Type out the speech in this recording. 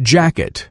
jacket.